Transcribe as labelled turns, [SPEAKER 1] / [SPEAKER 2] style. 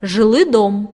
[SPEAKER 1] жилый дом.